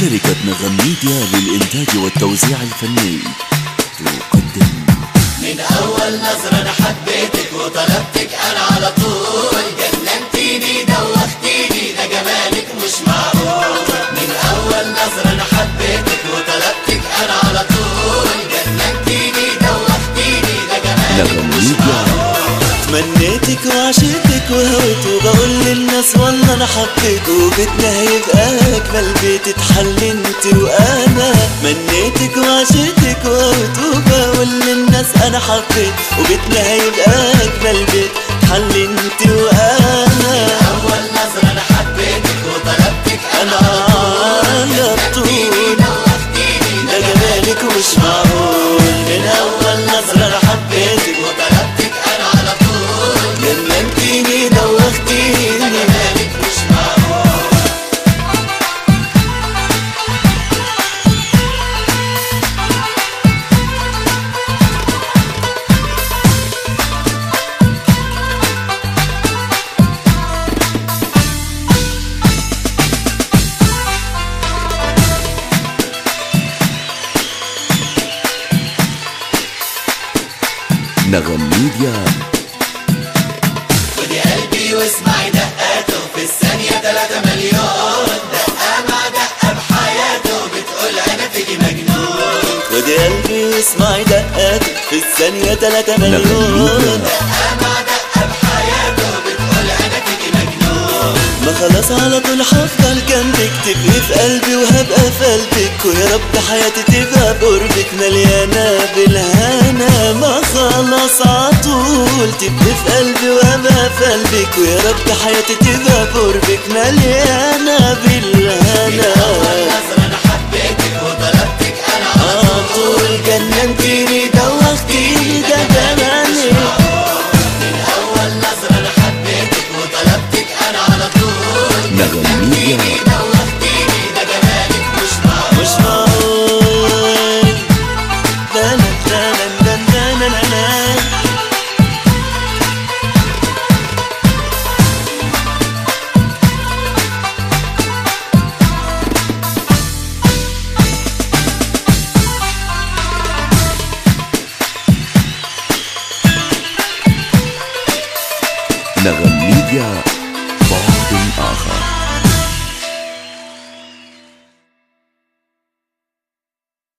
شركة نغم ميديا للإنتاج والتوزيع الفني. تقدم. من أول نظرة أنا حبيتك وطلبتك أنا على وعشقتك وهويت وبقول للناس والله أنا حبيت وبيتنا هيبقى اجمل بيت اتحل أنت وأنا. منيتك وعشقتك وهويت وبقول للناس أنا حبيت وبيتنا هيبقى اجمل بيت اتحل أنت وأنا. أول نظرة أنا حبيتك وطلبتك أنا. على طول ده جمالك مش معقول. من أول نظرة نغم ميديا. خدي قلبي واسمعي دقاته في الثانية تلاتة مليون. دقة مع دقة بحياته بتقول أنا فيكي مجنون. خدي قلبي واسمعي دقاته في الثانية تلاتة نغم مليون. على طول هفضل جنبك تبقي في قلبي وهبقى في قلبك ويا رب حياتي تبقى بقربك مليانة بالهنا ما خلاص عطول تبقي في قلبي وهبقى في قلبك ويا رب حياتي تبقى بقربك مليانة بالهنا innere Media Boarding